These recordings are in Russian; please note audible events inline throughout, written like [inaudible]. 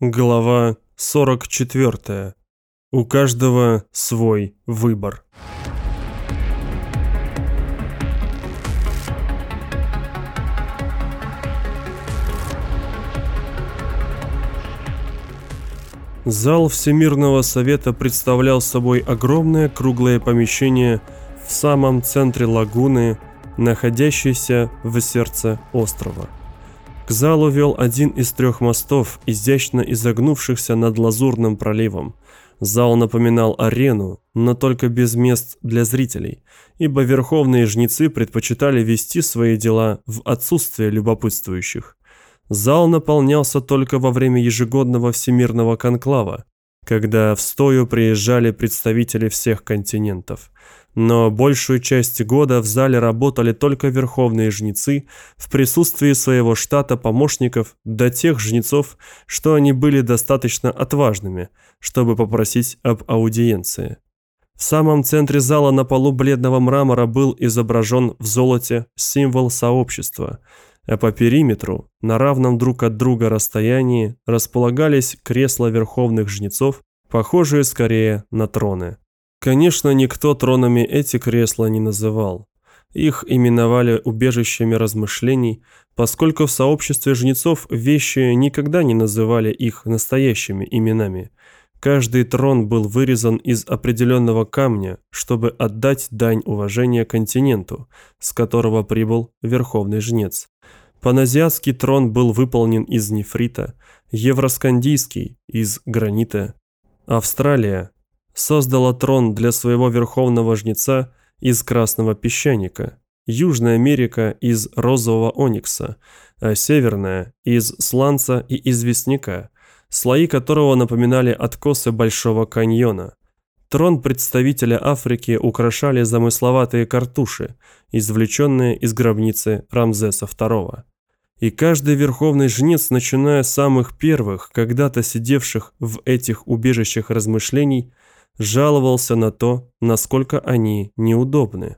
Глава 44. У каждого свой выбор. Зал Всемирного Совета представлял собой огромное круглое помещение в самом центре лагуны, находящейся в сердце острова. К залу вел один из трех мостов, изящно изогнувшихся над Лазурным проливом. Зал напоминал арену, но только без мест для зрителей, ибо верховные жнецы предпочитали вести свои дела в отсутствие любопытствующих. Зал наполнялся только во время ежегодного всемирного конклава, когда в стою приезжали представители всех континентов. Но большую часть года в зале работали только верховные жнецы в присутствии своего штата помощников до тех жнецов, что они были достаточно отважными, чтобы попросить об аудиенции. В самом центре зала на полу бледного мрамора был изображен в золоте символ сообщества, а по периметру, на равном друг от друга расстоянии, располагались кресла верховных жнецов, похожие скорее на троны. Конечно, никто тронами эти кресла не называл. Их именовали убежищами размышлений, поскольку в сообществе жнецов вещи никогда не называли их настоящими именами. Каждый трон был вырезан из определенного камня, чтобы отдать дань уважения континенту, с которого прибыл верховный жнец. Паназиатский трон был выполнен из нефрита, евроскандийский – из гранита. Австралия создала трон для своего верховного жнеца из красного песчаника, Южная Америка из розового оникса, а Северная из сланца и известняка, слои которого напоминали откосы Большого каньона. Трон представителя Африки украшали замысловатые картуши, извлеченные из гробницы Рамзеса II. И каждый верховный жнец, начиная с самых первых, когда-то сидевших в этих убежищах размышлений, жаловался на то, насколько они неудобны.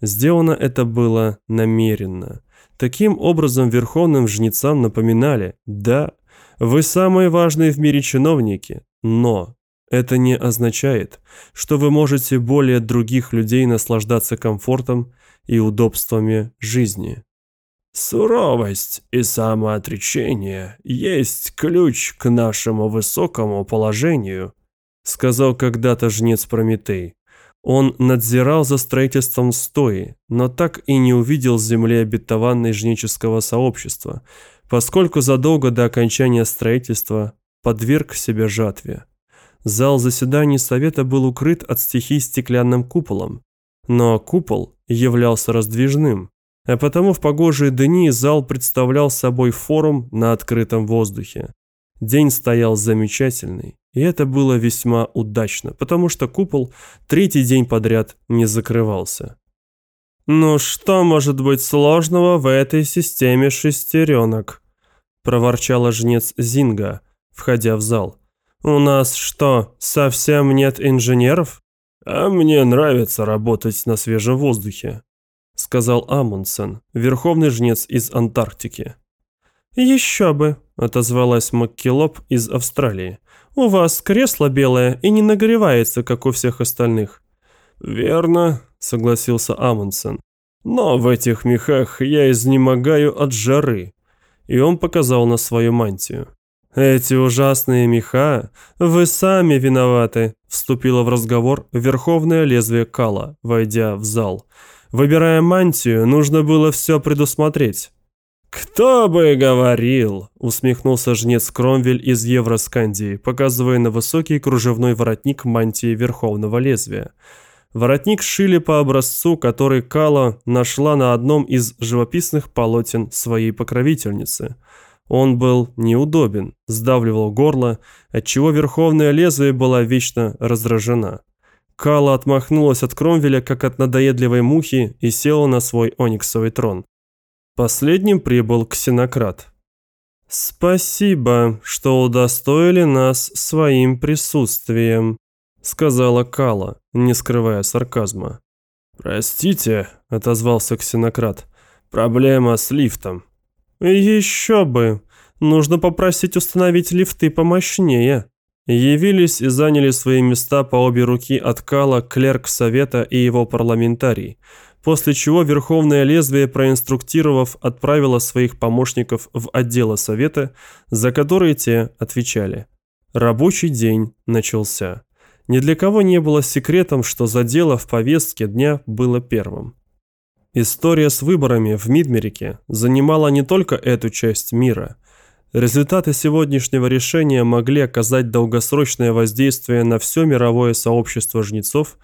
Сделано это было намеренно. Таким образом, верховным жнецам напоминали, да, вы самые важные в мире чиновники, но это не означает, что вы можете более других людей наслаждаться комфортом и удобствами жизни. Суровость и самоотречение есть ключ к нашему высокому положению – сказал когда-то жнец Прометей. Он надзирал за строительством стои, но так и не увидел земли обетованной жнеческого сообщества, поскольку задолго до окончания строительства подверг себя жатве. Зал заседаний совета был укрыт от стихий стеклянным куполом, но купол являлся раздвижным, а потому в погожие дни зал представлял собой форум на открытом воздухе. День стоял замечательный, и это было весьма удачно, потому что купол третий день подряд не закрывался. «Ну что может быть сложного в этой системе шестеренок?» – проворчала жнец Зинга, входя в зал. «У нас что, совсем нет инженеров?» «А мне нравится работать на свежем воздухе», – сказал Амундсен, верховный жнец из Антарктики. «Еще бы», – отозвалась Маккелоп из Австралии. У вас кресло белое и не нагревается, как у всех остальных». «Верно», — согласился Амундсен. «Но в этих мехах я изнемогаю от жары». И он показал на свою мантию. «Эти ужасные меха, вы сами виноваты», — вступила в разговор верховное лезвие Кала, войдя в зал. «Выбирая мантию, нужно было все предусмотреть. «Кто бы говорил!» – усмехнулся жнец Кромвель из Евроскандии, показывая на высокий кружевной воротник мантии Верховного Лезвия. Воротник шили по образцу, который Кала нашла на одном из живописных полотен своей покровительницы. Он был неудобен, сдавливал горло, отчего Верховное Лезвие была вечно раздражена. Кала отмахнулась от Кромвеля, как от надоедливой мухи, и села на свой ониксовый трон. Последним прибыл ксенократ. «Спасибо, что удостоили нас своим присутствием», сказала Кала, не скрывая сарказма. «Простите», — отозвался ксенократ, — «проблема с лифтом». «Еще бы! Нужно попросить установить лифты помощнее». Явились и заняли свои места по обе руки от Кала клерк Совета и его парламентарий, после чего Верховное Лезвие, проинструктировав, отправило своих помощников в отделы Совета, за которые те отвечали. Рабочий день начался. Ни для кого не было секретом, что за дело в повестке дня было первым. История с выборами в Мидмерике занимала не только эту часть мира. Результаты сегодняшнего решения могли оказать долгосрочное воздействие на все мировое сообщество жнецов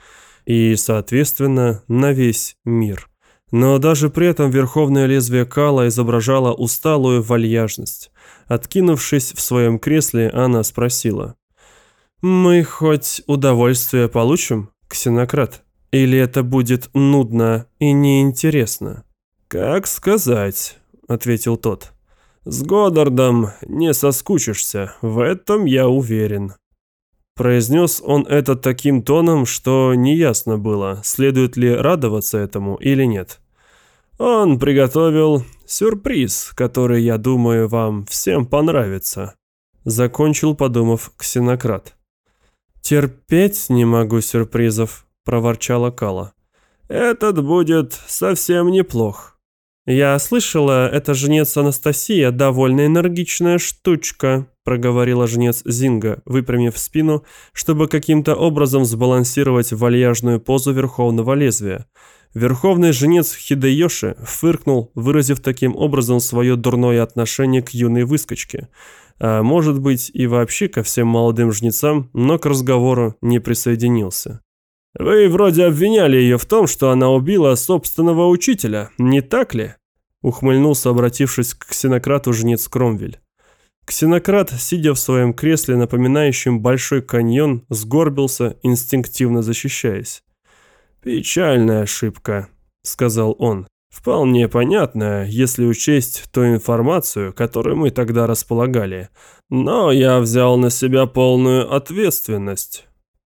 и, соответственно, на весь мир. Но даже при этом верховное лезвие Кала изображало усталую вальяжность. Откинувшись в своем кресле, она спросила – «Мы хоть удовольствие получим, ксенократ? Или это будет нудно и неинтересно?» «Как сказать», — ответил тот. «С Годдардом не соскучишься, в этом я уверен». Произнес он это таким тоном, что неясно было, следует ли радоваться этому или нет. Он приготовил сюрприз, который, я думаю, вам всем понравится. Закончил, подумав, ксенократ. «Терпеть не могу сюрпризов», – проворчала Кала. «Этот будет совсем неплох». «Я слышала, эта жнец Анастасия довольно энергичная штучка», – проговорила жнец Зинга, выпрямив спину, чтобы каким-то образом сбалансировать вальяжную позу верховного лезвия. Верховный жнец Хидеёши фыркнул, выразив таким образом свое дурное отношение к юной выскочке – а может быть и вообще ко всем молодым жнецам, но к разговору не присоединился. «Вы вроде обвиняли ее в том, что она убила собственного учителя, не так ли?» Ухмыльнулся, обратившись к ксенократу жнец Кромвель. Ксенократ, сидя в своем кресле, напоминающем большой каньон, сгорбился, инстинктивно защищаясь. «Печальная ошибка», — сказал он. Вполне понятно, если учесть ту информацию, которой мы тогда располагали. Но я взял на себя полную ответственность.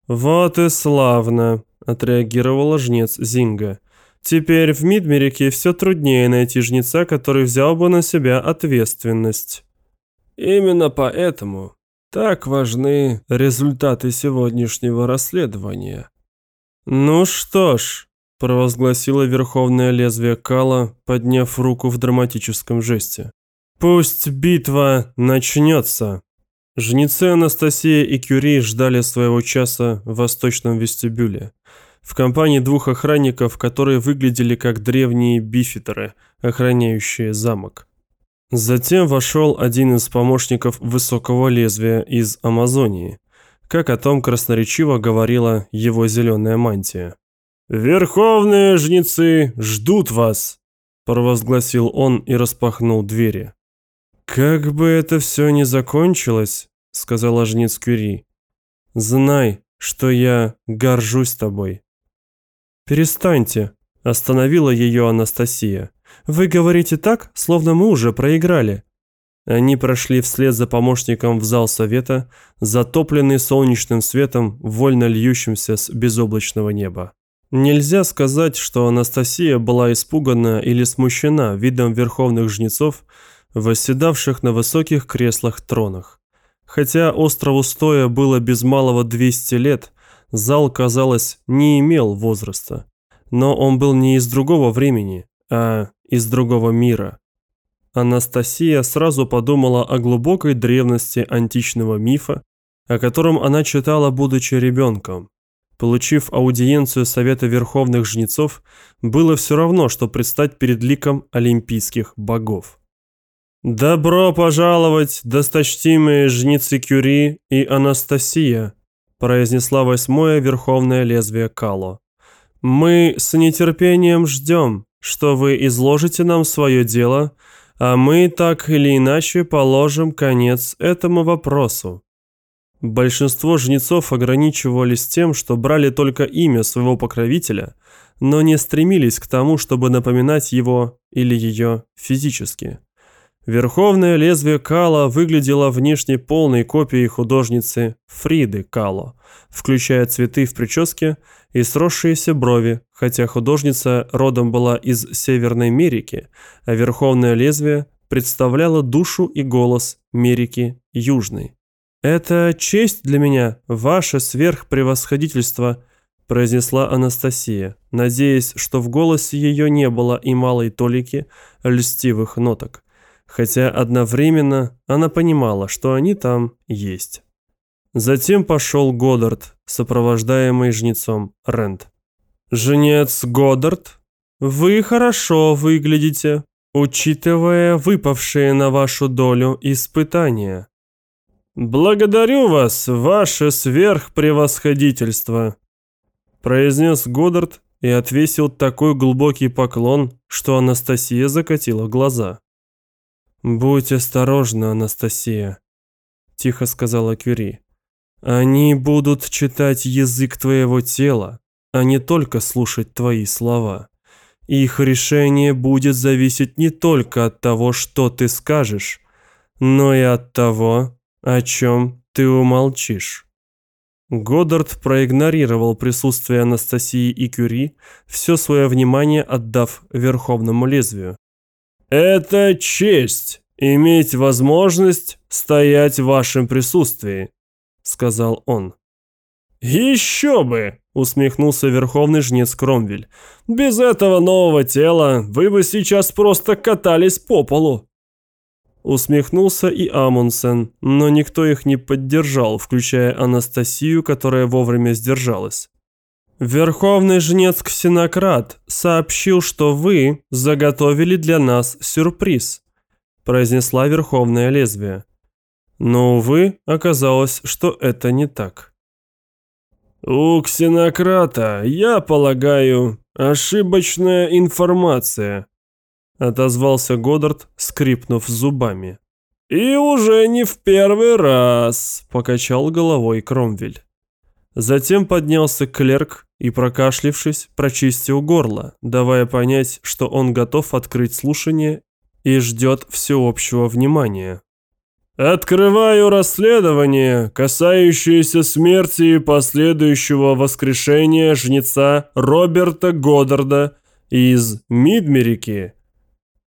Вот и славно, отреагировала жнец Зинга. Теперь в Мидмерике все труднее найти жнеца, который взял бы на себя ответственность. Именно поэтому так важны результаты сегодняшнего расследования. Ну что ж, провозгласило верховное лезвие Кала, подняв руку в драматическом жесте. «Пусть битва начнется!» Жнецы Анастасия и Кюри ждали своего часа в восточном вестибюле. В компании двух охранников, которые выглядели как древние бифитеры, охраняющие замок. Затем вошел один из помощников высокого лезвия из Амазонии, как о том красноречиво говорила его зеленая мантия. «Верховные жнецы ждут вас!» – провозгласил он и распахнул двери. «Как бы это все ни закончилось», – сказала жнец Кюри, – «знай, что я горжусь тобой». «Перестаньте», – остановила ее Анастасия. «Вы говорите так, словно мы уже проиграли». Они прошли вслед за помощником в зал совета, затопленный солнечным светом, вольно льющимся с безоблачного неба. Нельзя сказать, что Анастасия была испугана или смущена видом верховных жнецов, восседавших на высоких креслах-тронах. Хотя острову Стоя было без малого 200 лет, зал, казалось, не имел возраста. Но он был не из другого времени, а из другого мира. Анастасия сразу подумала о глубокой древности античного мифа, о котором она читала, будучи ребенком. Получив аудиенцию Совета Верховных Жнецов, было все равно, что предстать перед ликом олимпийских богов. «Добро пожаловать, досточтимые жницы Кюри и Анастасия», произнесла восьмое Верховное Лезвие Кало. «Мы с нетерпением ждем, что вы изложите нам свое дело, а мы так или иначе положим конец этому вопросу. Большинство жнецов ограничивались тем, что брали только имя своего покровителя, но не стремились к тому, чтобы напоминать его или ее физически. Верховное лезвие Кала выглядело внешне полной копией художницы Фриды Кало, включая цветы в прическе и сросшиеся брови, хотя художница родом была из Северной Америки, а верховное лезвие представляла душу и голос Мерики Южной. «Это честь для меня, ваше сверхпревосходительство», произнесла Анастасия, надеясь, что в голосе ее не было и малой толики льстивых ноток, хотя одновременно она понимала, что они там есть. Затем пошел Годдард, сопровождаемый жнецом Рент. «Жнец Годдард, вы хорошо выглядите, учитывая выпавшие на вашу долю испытания». «Благодарю вас, ваше сверхпревосходительство», произнес Годдард и отвесил такой глубокий поклон, что Анастасия закатила глаза. «Будь осторожна, Анастасия», – тихо сказала Кюри. «Они будут читать язык твоего тела, а не только слушать твои слова. Их решение будет зависеть не только от того, что ты скажешь, но и от того, о чем ты умолчишь. Годдард проигнорировал присутствие Анастасии и Кюри, все свое внимание отдав верховному лезвию. «Это честь иметь возможность стоять в вашем присутствии», — сказал он. «Еще бы!» — усмехнулся верховный жнец Кромвель. «Без этого нового тела вы бы сейчас просто катались по полу». Усмехнулся и Амундсен, но никто их не поддержал, включая Анастасию, которая вовремя сдержалась. «Верховный жнец Ксенократ сообщил, что вы заготовили для нас сюрприз», произнесла Верховное Лезвие. Но, увы, оказалось, что это не так. «У Ксенократа, я полагаю, ошибочная информация», отозвался Годдард, скрипнув зубами. «И уже не в первый раз», – покачал головой Кромвель. Затем поднялся клерк и, прокашлившись, прочистил горло, давая понять, что он готов открыть слушание и ждет всеобщего внимания. «Открываю расследование, касающееся смерти и последующего воскрешения жнеца Роберта Годдарда из Мидмерики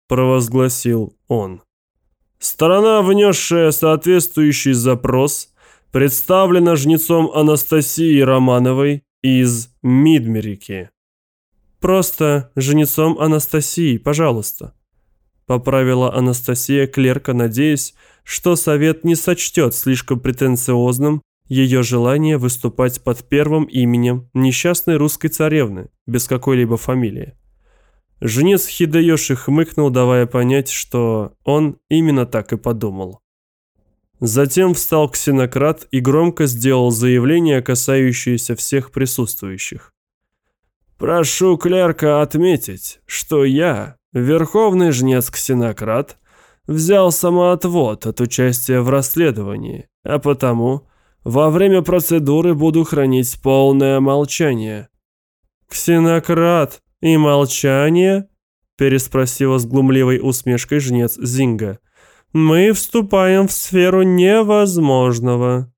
провозгласил он. Сторона, внесшая соответствующий запрос, представлена жнецом Анастасией Романовой из Мидмерики. «Просто жнецом Анастасии, пожалуйста», – поправила Анастасия клерка, надеясь, что совет не сочтет слишком претенциозным ее желание выступать под первым именем несчастной русской царевны, без какой-либо фамилии. Женец Хидаёши хмыкнул, давая понять, что он именно так и подумал. Затем встал ксенократ и громко сделал заявление, касающееся всех присутствующих. «Прошу клерка отметить, что я, верховный жнец ксенократ, взял самоотвод от участия в расследовании, а потому во время процедуры буду хранить полное молчание». «Ксенократ!» «И молчание?» – переспросила с глумливой усмешкой жнец Зинга. «Мы вступаем в сферу невозможного».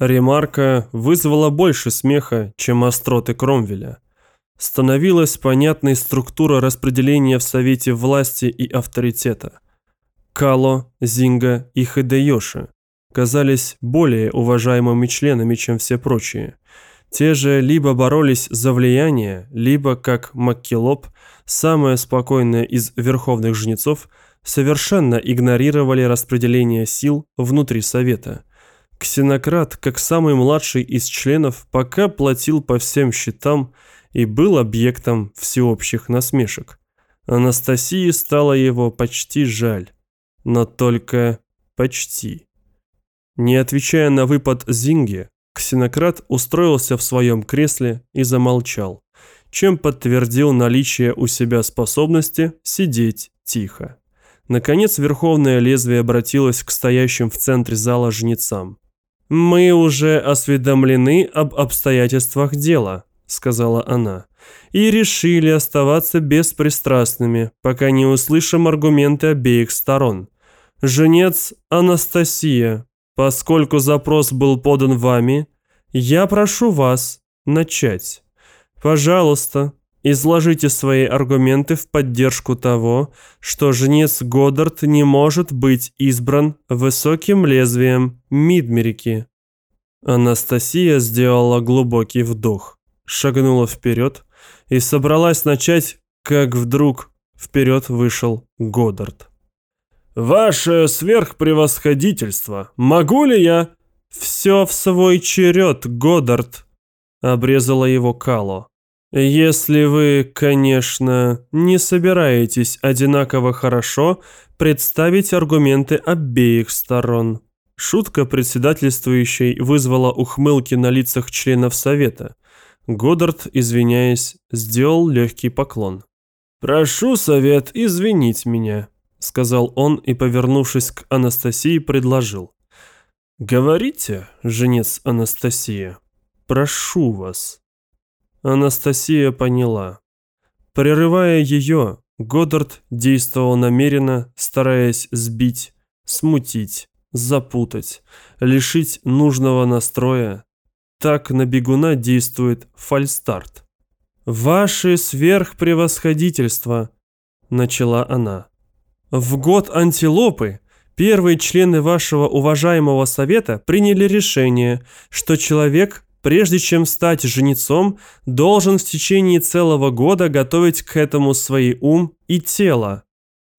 Ремарка вызвала больше смеха, чем остроты Кромвеля. Становилась понятной структура распределения в Совете власти и авторитета. Кало, Зинга и Хидеёши казались более уважаемыми членами, чем все прочие – те же либо боролись за влияние, либо, как Маккелоп, самая спокойная из верховных жнецов, совершенно игнорировали распределение сил внутри Совета. Ксенократ, как самый младший из членов, пока платил по всем счетам и был объектом всеобщих насмешек. Анастасии стало его почти жаль, но только почти. Не отвечая на выпад Зинги, Ксенократ устроился в своем кресле и замолчал, чем подтвердил наличие у себя способности сидеть тихо. Наконец Верховное Лезвие обратилось к стоящим в центре зала жнецам. «Мы уже осведомлены об обстоятельствах дела», — сказала она, «и решили оставаться беспристрастными, пока не услышим аргументы обеих сторон. Женец Анастасия, Поскольку запрос был подан вами, я прошу вас начать. Пожалуйста, Изложите свои аргументы в поддержку того, что жнец Годдард не может быть избран высоким лезвием Мидмерики. Анастасия сделала глубокий вдох, шагнула вперед и собралась начать, как вдруг вперед вышел Годдард. «Ваше сверхпревосходительство, могу ли я...» «Все в свой черед, Годдард», — обрезала его Кало. Если вы, конечно, не собираетесь одинаково хорошо представить аргументы обеих сторон. Шутка председательствующей вызвала ухмылки на лицах членов совета. Годдард, извиняясь, сделал легкий поклон. «Прошу совет извинить меня», — сказал он и, повернувшись к Анастасии, предложил. «Говорите, женец Анастасия, прошу вас». Анастасия поняла. Прерывая ее, Годдард действовал намеренно, стараясь сбить, смутить, запутать, лишить нужного настроя. Так на бегуна действует фальстарт. «Ваше сверхпревосходительство», — начала она. «В год антилопы первые члены вашего уважаемого совета приняли решение, что человек прежде чем стать жнецом, должен в течение целого года готовить к этому свои ум и тело.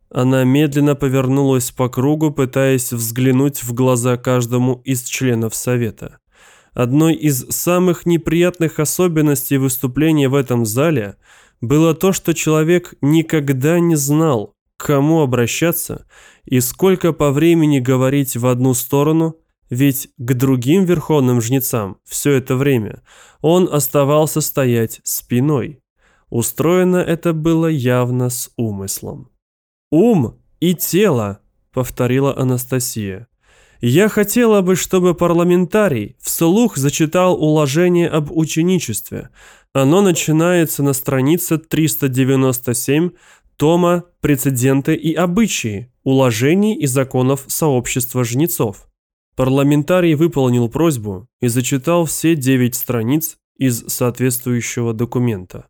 Она медленно повернулась по кругу, пытаясь взглянуть в глаза каждому из членов совета. Одной из самых неприятных особенностей выступления в этом зале было то, что человек никогда не знал, к кому обращаться и сколько по времени говорить в одну сторону – ведь к другим верховным жнецам все это время он оставался стоять спиной. Устроено это было явно с умыслом. «Ум и тело», — повторила Анастасия. «Я хотела бы, чтобы парламентарий вслух зачитал уложение об ученичестве. Оно начинается на странице 397 тома «Прецеденты и обычаи. Уложений и законов сообщества жнецов». Парламентарий выполнил просьбу и зачитал все девять страниц из соответствующего документа.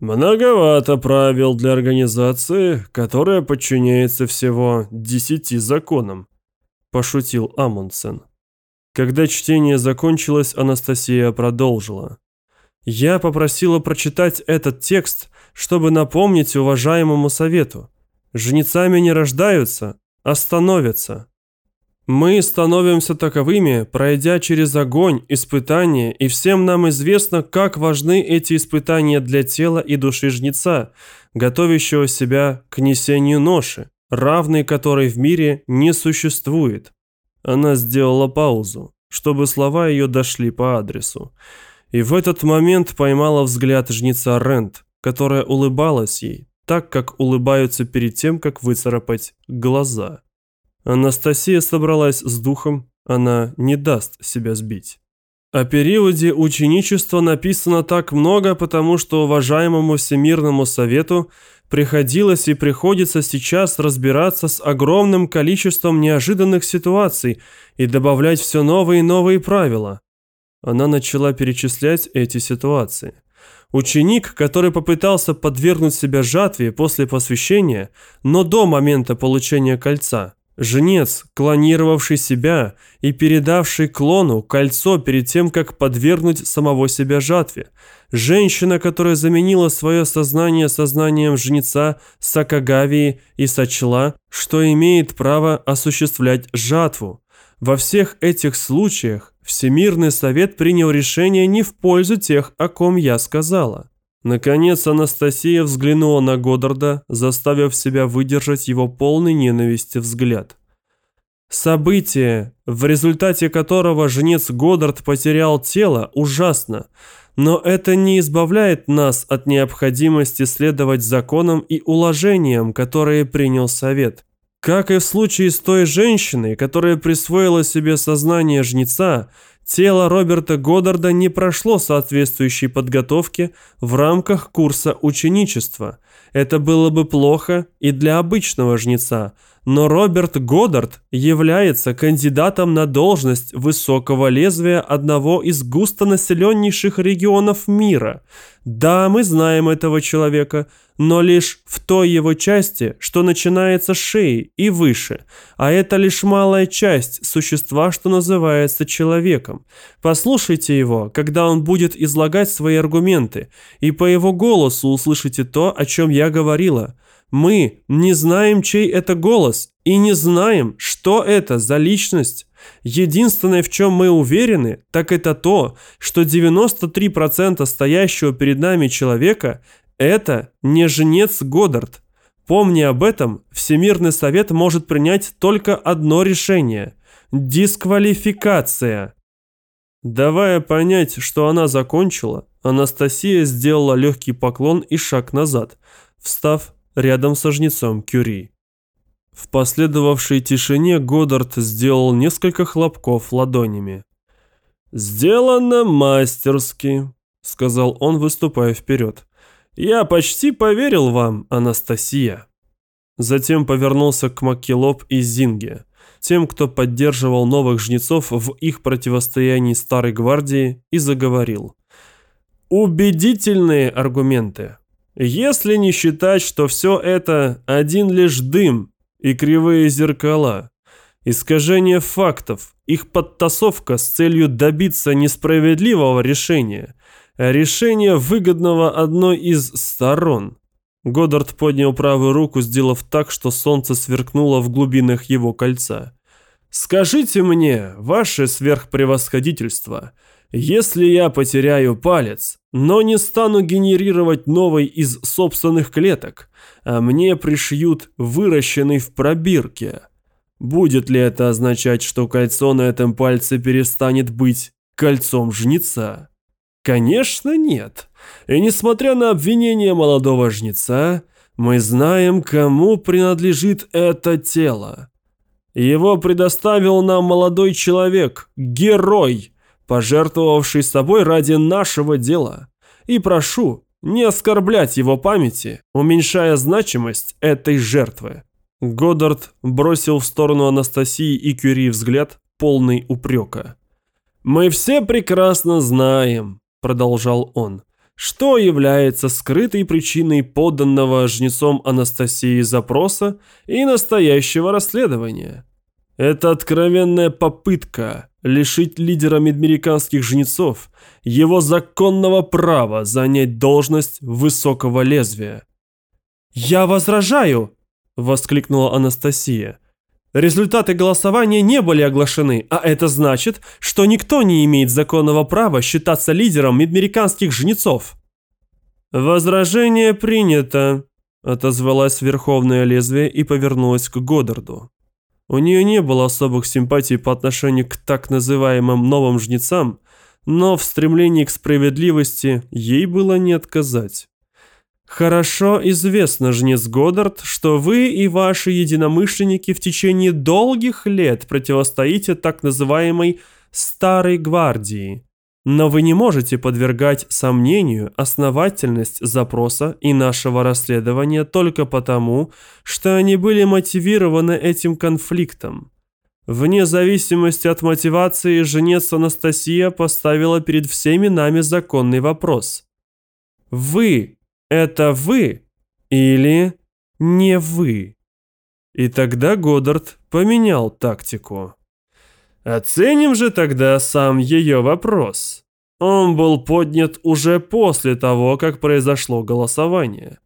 «Многовато правил для организации, которая подчиняется всего десяти законам», – пошутил Амундсен. Когда чтение закончилось, Анастасия продолжила. «Я попросила прочитать этот текст, чтобы напомнить уважаемому совету. Жнецами не рождаются, а становятся. Мы становимся таковыми, пройдя через огонь, испытания, и всем нам известно, как важны эти испытания для тела и души жнеца, готовящего себя к несению ноши, равной которой в мире не существует. Она сделала паузу, чтобы слова ее дошли по адресу. И в этот момент поймала взгляд жнеца Рент, которая улыбалась ей, так как улыбаются перед тем, как выцарапать глаза. Анастасия собралась с духом, она не даст себя сбить. О периоде ученичества написано так много, потому что уважаемому Всемирному Совету приходилось и приходится сейчас разбираться с огромным количеством неожиданных ситуаций и добавлять все новые и новые правила. Она начала перечислять эти ситуации. Ученик, который попытался подвергнуть себя жатве после посвящения, но до момента получения кольца, Женец, клонировавший себя и передавший клону кольцо перед тем, как подвергнуть самого себя жатве. Женщина, которая заменила свое сознание сознанием жнеца Сакагавии и сочла, что имеет право осуществлять жатву. Во всех этих случаях Всемирный Совет принял решение не в пользу тех, о ком я сказала. Наконец Анастасия взглянула на Годдарда, заставив себя выдержать его полный ненависти взгляд. Событие, в результате которого жнец Годдард потерял тело, ужасно, но это не избавляет нас от необходимости следовать законам и уложениям, которые принял Совет. Как и в случае с той женщиной, которая присвоила себе сознание жнеца, Тело Роберта Годдарда не прошло соответствующей подготовки в рамках курса ученичества. Это было бы плохо и для обычного жнеца, но Роберт Годдард является кандидатом на должность высокого лезвия одного из густонаселеннейших регионов мира. Да, мы знаем этого человека, но лишь в той его части, что начинается с шеи и выше, а это лишь малая часть существа, что называется человеком. Послушайте его, когда он будет излагать свои аргументы, и по его голосу услышите то, о чем я говорила – мы не знаем, чей это голос, и не знаем, что это за личность. Единственное, в чем мы уверены, так это то, что 93% стоящего перед нами человека – это не жнец Годдард. Помни об этом, Всемирный Совет может принять только одно решение – дисквалификация. Давая понять, что она закончила, Анастасия сделала легкий поклон и шаг назад, встав рядом со жнецом Кюри. В последовавшей тишине Годдард сделал несколько хлопков ладонями. «Сделано мастерски», — сказал он, выступая вперед. «Я почти поверил вам, Анастасия». Затем повернулся к Маккелоп и Зинге, тем, кто поддерживал новых жнецов в их противостоянии Старой Гвардии, и заговорил. «Убедительные аргументы. Если не считать, что все это один лишь дым и кривые зеркала, искажение фактов, их подтасовка с целью добиться несправедливого решения, а решения выгодного одной из сторон. Годдард поднял правую руку, сделав так, что солнце сверкнуло в глубинах его кольца. «Скажите мне, ваше сверхпревосходительство, — если я потеряю палец, но не стану генерировать новый из собственных клеток, а мне пришьют выращенный в пробирке, будет ли это означать, что кольцо на этом пальце перестанет быть кольцом жнеца? Конечно, нет. И несмотря на обвинение молодого жнеца, мы знаем, кому принадлежит это тело. Его предоставил нам молодой человек, герой – пожертвовавший собой ради нашего дела. И прошу, не оскорблять его памяти, уменьшая значимость этой жертвы». Годдард бросил в сторону Анастасии и Кюри взгляд, полный упрека. «Мы все прекрасно знаем», — продолжал он, что является скрытой причиной подданного жнецом Анастасии запроса и настоящего расследования. Это откровенная попытка лишить лидера медмериканских жнецов его законного права занять должность высокого лезвия. «Я возражаю!» – воскликнула Анастасия. Результаты голосования не были оглашены, а это значит, что никто не имеет законного права считаться лидером медмериканских жнецов. «Возражение принято», – отозвалась Верховное Лезвие и повернулась к Годдарду. У нее не было особых симпатий по отношению к так называемым новым жнецам, но в стремлении к справедливости ей было не отказать. Хорошо известно, жнец Годдард, что вы и ваши единомышленники в течение долгих лет противостоите так называемой «старой гвардии», но вы не можете подвергать сомнению основательность запроса и нашего расследования только потому, что они были мотивированы этим конфликтом. Вне зависимости от мотивации, женец Анастасия поставила перед всеми нами законный вопрос. Вы – это вы или не вы? И тогда Годдард поменял тактику. Оценим же тогда сам ее вопрос. Он был поднят уже после того, как произошло голосование.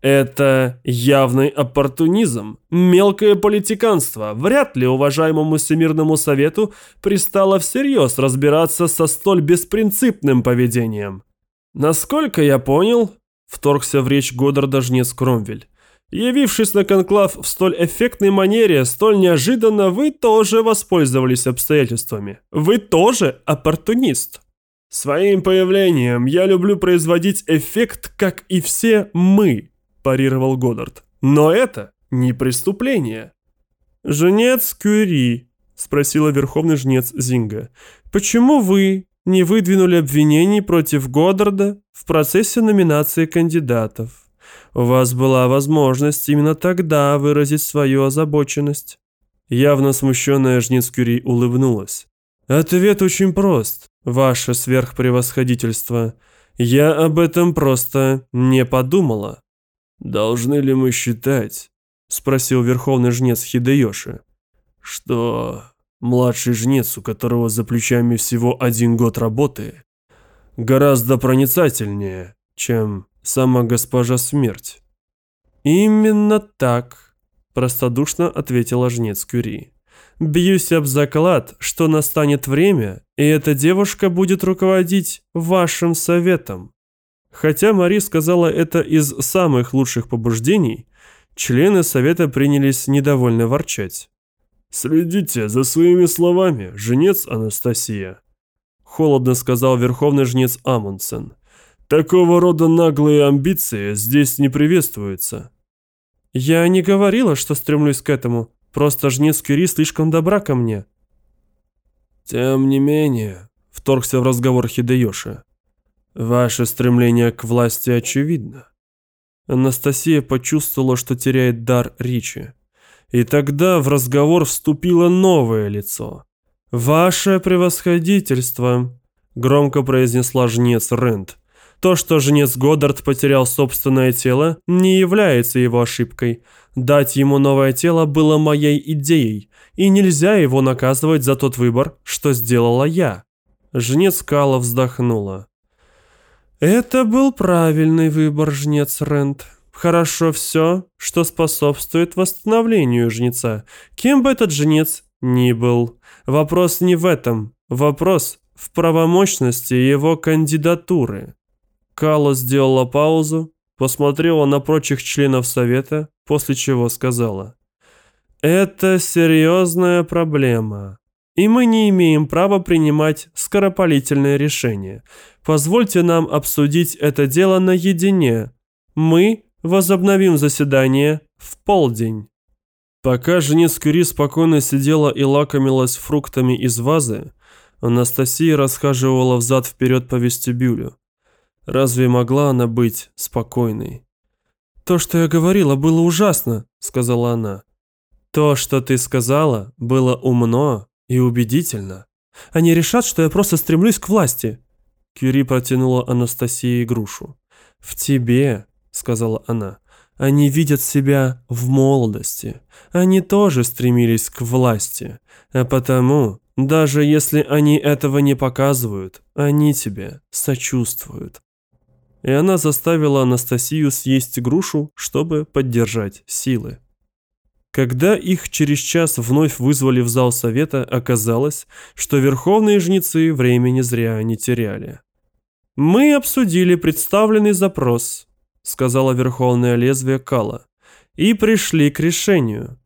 Это явный оппортунизм, мелкое политиканство. Вряд ли уважаемому Всемирному Совету пристало всерьез разбираться со столь беспринципным поведением. Насколько я понял, вторгся в речь Годдарда жнец Кромвель, Явившись на конклав в столь эффектной манере, столь неожиданно, вы тоже воспользовались обстоятельствами. Вы тоже оппортунист. Своим появлением я люблю производить эффект, как и все мы, парировал Годдард. Но это не преступление. Жнец Кюри, спросила верховный жнец Зинга, почему вы не выдвинули обвинений против Годдарда в процессе номинации кандидатов? У вас была возможность именно тогда выразить свою озабоченность». Явно смущенная жнец Кюри улыбнулась. «Ответ очень прост, ваше сверхпревосходительство. Я об этом просто не подумала». «Должны ли мы считать?» – спросил верховный жнец Хидеёши. «Что младший жнец, у которого за плечами всего один год работы, гораздо проницательнее, чем сама госпожа смерть». «Именно так», – простодушно ответила жнец Кюри. «Бьюсь об заклад, что настанет время, и эта девушка будет руководить вашим советом». Хотя Мари сказала это из самых лучших побуждений, члены совета принялись недовольно ворчать. «Следите за своими словами, жнец Анастасия», – холодно сказал верховный жнец Амундсен. «Такого рода наглые амбиции здесь не приветствуются». «Я не говорила, что стремлюсь к этому, просто жнец Кюри слишком добра ко мне». «Тем не менее», – вторгся в разговор Хидеёши, – Ваше стремление к власти очевидно. Анастасия почувствовала, что теряет дар речи. И тогда в разговор вступило новое лицо. «Ваше превосходительство», – громко произнесла жнец Рент. То, что жнец Годдард потерял собственное тело, не является его ошибкой. Дать ему новое тело было моей идеей, и нельзя его наказывать за тот выбор, что сделала я. Жнец Кала вздохнула. Это был правильный выбор, жнец Рент. Хорошо все, что способствует восстановлению жнеца, кем бы этот жнец ни был. Вопрос не в этом, вопрос в правомощности его кандидатуры. Кала сделала паузу, посмотрела на прочих членов совета, после чего сказала. «Это серьезная проблема, и мы не имеем права принимать скоропалительные решения. Позвольте нам обсудить это дело наедине. Мы возобновим заседание в полдень». Пока жнец Кюри спокойно сидела и лакомилась фруктами из вазы, Анастасия расхаживала взад-вперед по вестибюлю. Разве могла она быть спокойной? «То, что я говорила, было ужасно», — сказала она. «То, что ты сказала, было умно и убедительно. Они решат, что я просто стремлюсь к власти. Кюри протянула Анастасии грушу. «В тебе», — сказала она, — «они видят себя в молодости. Они тоже стремились к власти. А потому, даже если они этого не показывают, они тебе сочувствуют». И она заставила Анастасию съесть грушу, чтобы поддержать силы. Когда их через час вновь вызвали в зал совета, оказалось, что верховные жнецы времени зря не теряли. «Мы обсудили представленный запрос», — сказала верховное лезвие Кала, «и пришли к решению».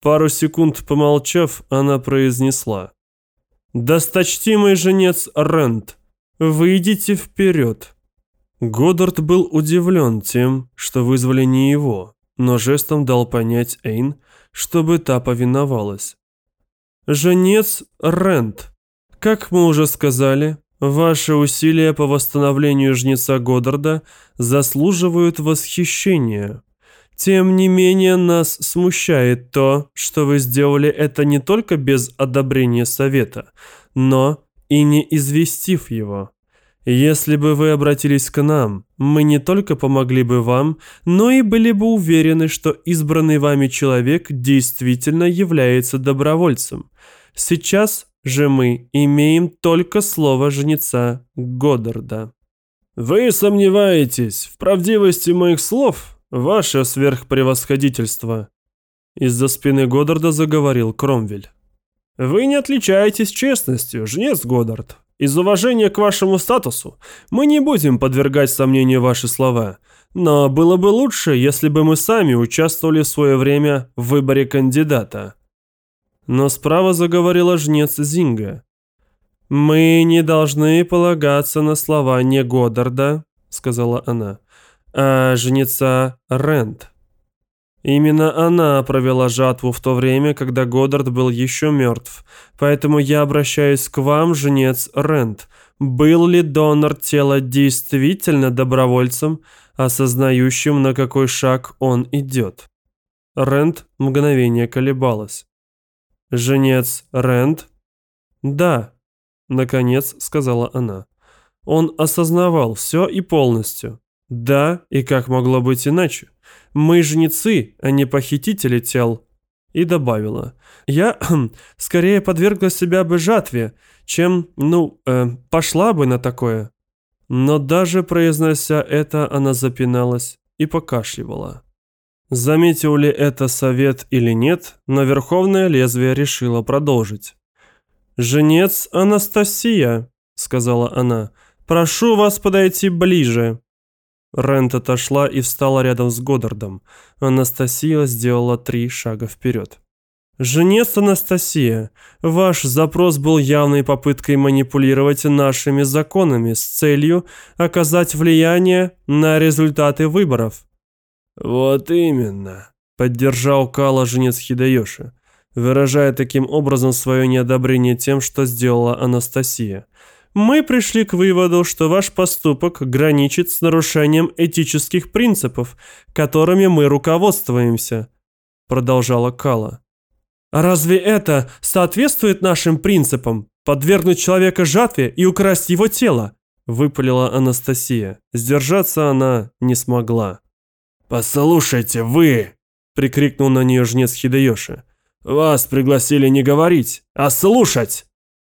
Пару секунд помолчав, она произнесла. «Досточтимый женец Рент, выйдите вперед». Годдард был удивлен тем, что вызвали не его, но жестом дал понять Эйн, чтобы та повиновалась. «Женец Рент, как мы уже сказали, Ваши усилия по восстановлению жнеца Годдарда заслуживают восхищения. Тем не менее нас смущает то, что вы сделали это не только без одобрения совета, но и не известив его. Если бы вы обратились к нам, мы не только помогли бы вам, но и были бы уверены, что избранный вами человек действительно является добровольцем. Сейчас же мы имеем только слово жнеца Годдарда. Вы сомневаетесь в правдивости моих слов, ваше сверхпревосходительство? Из-за спины Годдарда заговорил Кромвель. Вы не отличаетесь честностью, жнец Годдард. Из уважения к вашему статусу мы не будем подвергать сомнению ваши слова, но было бы лучше, если бы мы сами участвовали в свое время в выборе кандидата. Но справа заговорила жнец Зинга. «Мы не должны полагаться на слова не Годдарда», — сказала она, — «а жнеца Рент». Именно она провела жатву в то время, когда Годдард был еще мертв. Поэтому я обращаюсь к вам, жнец Рент. Был ли донор тела действительно добровольцем, осознающим, на какой шаг он идет. Рент мгновение колебалась. «Женец Рент?» «Да», — наконец сказала она. Он осознавал все и полностью. Да, и как могло быть иначе? Мы жнецы, а не похитители тел. И добавила. Я [clears throat] скорее подвергла себя бы жатве, чем, ну, э, пошла бы на такое. Но даже произнося это, она запиналась и покашливала. Заметил ли это совет или нет, но Верховное Лезвие решило продолжить. «Женец Анастасия», — сказала она, — «прошу вас подойти ближе». Рент отошла и встала рядом с Годдардом. Анастасия сделала три шага вперед. «Женец Анастасия, ваш запрос был явной попыткой манипулировать нашими законами с целью оказать влияние на результаты выборов». «Вот именно», — поддержал Кала женец Хидайоши, выражая таким образом свое неодобрение тем, что сделала Анастасия. «Мы пришли к выводу, что ваш поступок граничит с нарушением этических принципов, которыми мы руководствуемся», — продолжала Кала. «Разве это соответствует нашим принципам? Подвергнуть человека жатве и украсть его тело?» Выпалила Анастасия. Сдержаться она не смогла. «Послушайте, вы!» – прикрикнул на нее жнец Хидеёши. «Вас пригласили не говорить, а слушать!»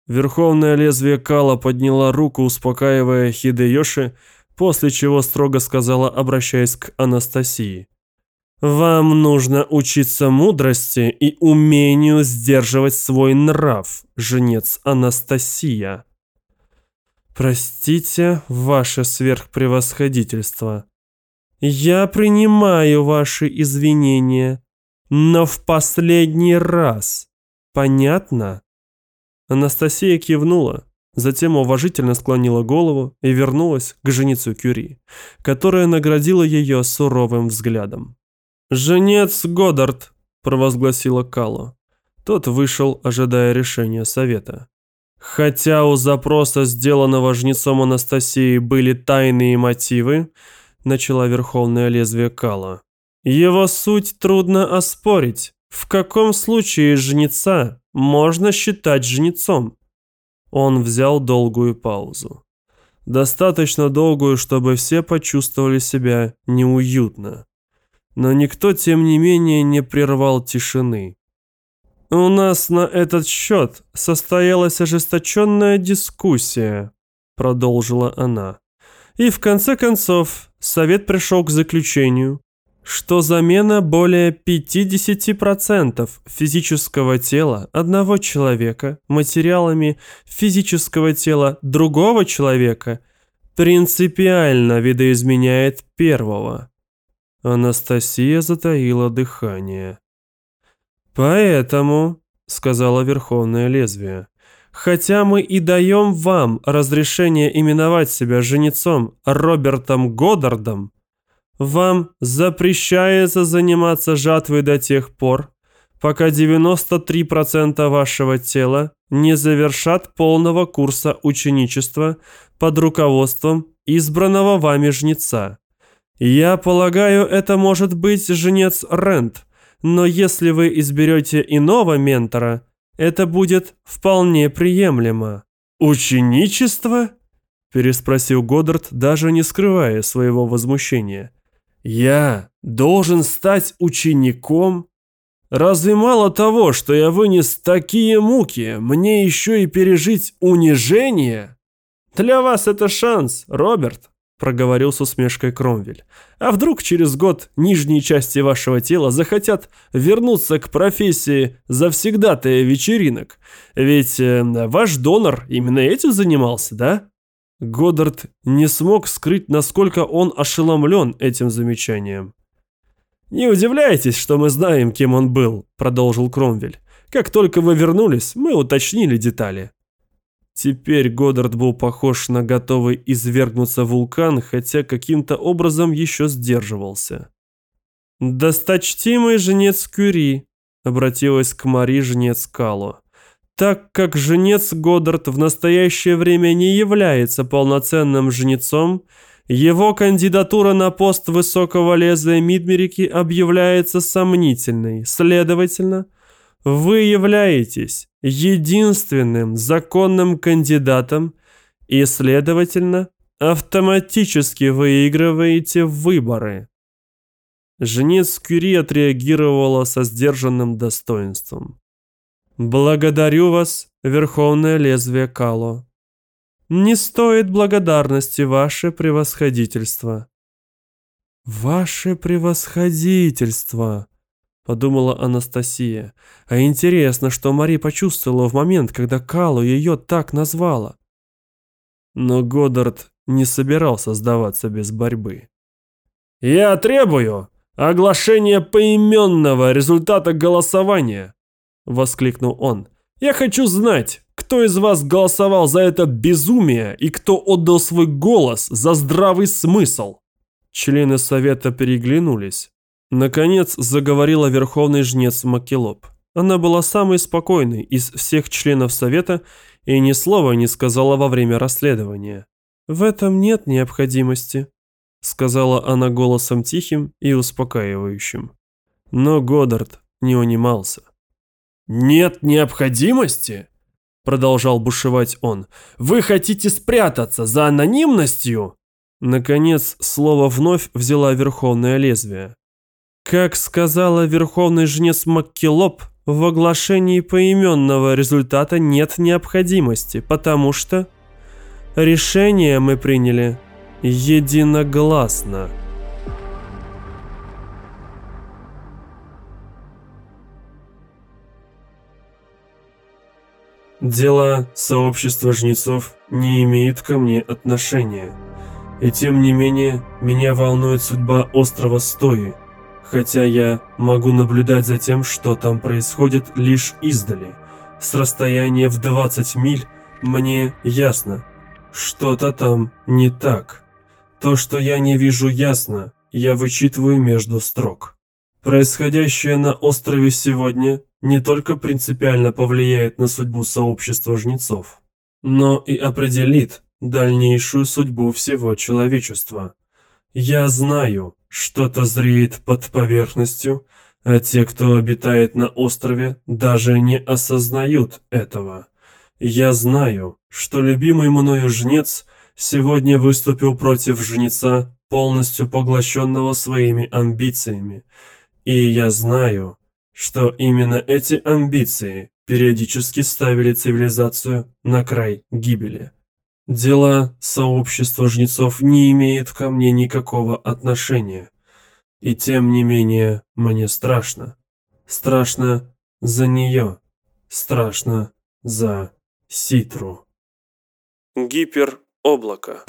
Верховное лезвие Кала подняла руку, успокаивая Хидеёши, после чего строго сказала, обращаясь к Анастасии. Вам нужно учиться мудрости и умению сдерживать свой нрав, женец Анастасия. Простите, ваше сверхпревосходительство. Я принимаю ваши извинения, но в последний раз. Понятно? Анастасия кивнула, затем уважительно склонила голову и вернулась к женицу Кюри, которая наградила ее суровым взглядом. «Женец Годдард», – провозгласила Кало. Тот вышел, ожидая решения совета. Хотя у запроса, сделанного жнецом Анастасии, были тайные мотивы, начала Верховное Лезвие Кала. Его суть трудно оспорить. В каком случае жнеца можно считать жнецом? Он взял долгую паузу. Достаточно долгую, чтобы все почувствовали себя неуютно но никто, тем не менее, не прервал тишины. «У нас на этот счет состоялась ожесточенная дискуссия», – продолжила она. «И в конце концов совет пришел к заключению, что замена более 50% физического тела одного человека материалами физического тела другого человека принципиально видоизменяет первого. Анастасия затаила дыхание. «Поэтому», — сказала Верховное Лезвие, «хотя мы и даем вам разрешение именовать себя женицом Робертом Годдардом, вам запрещается заниматься жатвой до тех пор, пока 93% вашего тела не завершат полного курса ученичества под руководством избранного вами жнеца. «Я полагаю, это может быть женец Рент, но если вы изберете иного ментора, это будет вполне приемлемо». «Ученичество?» – переспросил Годдард, даже не скрывая своего возмущения. «Я должен стать учеником? Разве мало того, что я вынес такие муки, мне еще и пережить унижение?» «Для вас это шанс, Роберт», проговорил с усмешкой Кромвель. А вдруг через год нижние части вашего тела захотят вернуться к профессии завсегдатая вечеринок? Ведь э, ваш донор именно этим занимался, да? Годдард не смог скрыть, насколько он ошеломлен этим замечанием. «Не удивляйтесь, что мы знаем, кем он был», – продолжил Кромвель. «Как только вы вернулись, мы уточнили детали». Теперь Годдард был похож на готовый извергнуться вулкан, хотя каким-то образом еще сдерживался. «Досточтимый женец Кюри», — обратилась к Мари жнец Кало, «так как женец Годдард в настоящее время не является полноценным жнецом, Его кандидатура на пост высокого лезвия Мидмерики объявляется сомнительной. Следовательно, вы являетесь единственным законным кандидатом и, следовательно, автоматически выигрываете выборы. Жнец Кюри отреагировала со сдержанным достоинством. «Благодарю вас, Верховное Лезвие Кало. Не стоит благодарности, ваше превосходительство». «Ваше превосходительство», — подумала Анастасия. «А интересно, что Мари почувствовала в момент, когда Калу ее так назвала». Но Годдард не собирался сдаваться без борьбы. «Я требую оглашения поименного результата голосования», — воскликнул он. «Я хочу знать, кто из вас голосовал за это безумие и кто отдал свой голос за здравый смысл». Члены совета переглянулись. Наконец заговорила верховный жнец Макелоп. Она была самой спокойной из всех членов совета и ни слова не сказала во время расследования. «В этом нет необходимости», — сказала она голосом тихим и успокаивающим. Но Годдард не унимался. «Нет необходимости?» — продолжал бушевать он. «Вы хотите спрятаться за анонимностью?» Наконец, слово вновь взяла Верховное Лезвие. Как сказала Верховный Жнец Маккелоп, в оглашении поименного результата нет необходимости, потому что решение мы приняли единогласно. Дело сообщества жнецов не имеет ко мне отношения. И тем не менее, меня волнует судьба острова Стои, хотя я могу наблюдать за тем, что там происходит лишь издали. С расстояния в 20 миль мне ясно, что-то там не так. То, что я не вижу ясно, я вычитываю между строк. Происходящее на острове сегодня не только принципиально повлияет на судьбу сообщества жнецов, но и определит дальнейшую судьбу всего человечества. Я знаю, что-то зреет под поверхностью, а те, кто обитает на острове, даже не осознают этого. Я знаю, что любимый мною жнец сегодня выступил против жнеца, полностью поглощенного своими амбициями. И я знаю, что именно эти амбиции периодически ставили цивилизацию на край гибели. Дела сообщества жнецов не имеют ко мне никакого отношения. И тем не менее мне страшно. Страшно за нее. Страшно за Ситру. Гипероблако.